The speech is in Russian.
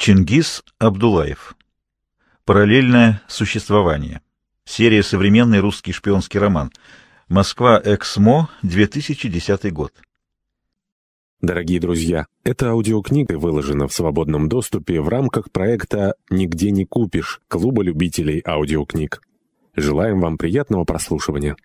Чингис Абдулаев. Параллельное существование. Серия «Современный русский шпионский роман». Москва, Эксмо, 2010 год. Дорогие друзья, эта аудиокнига выложена в свободном доступе в рамках проекта «Нигде не купишь» Клуба любителей аудиокниг. Желаем вам приятного прослушивания.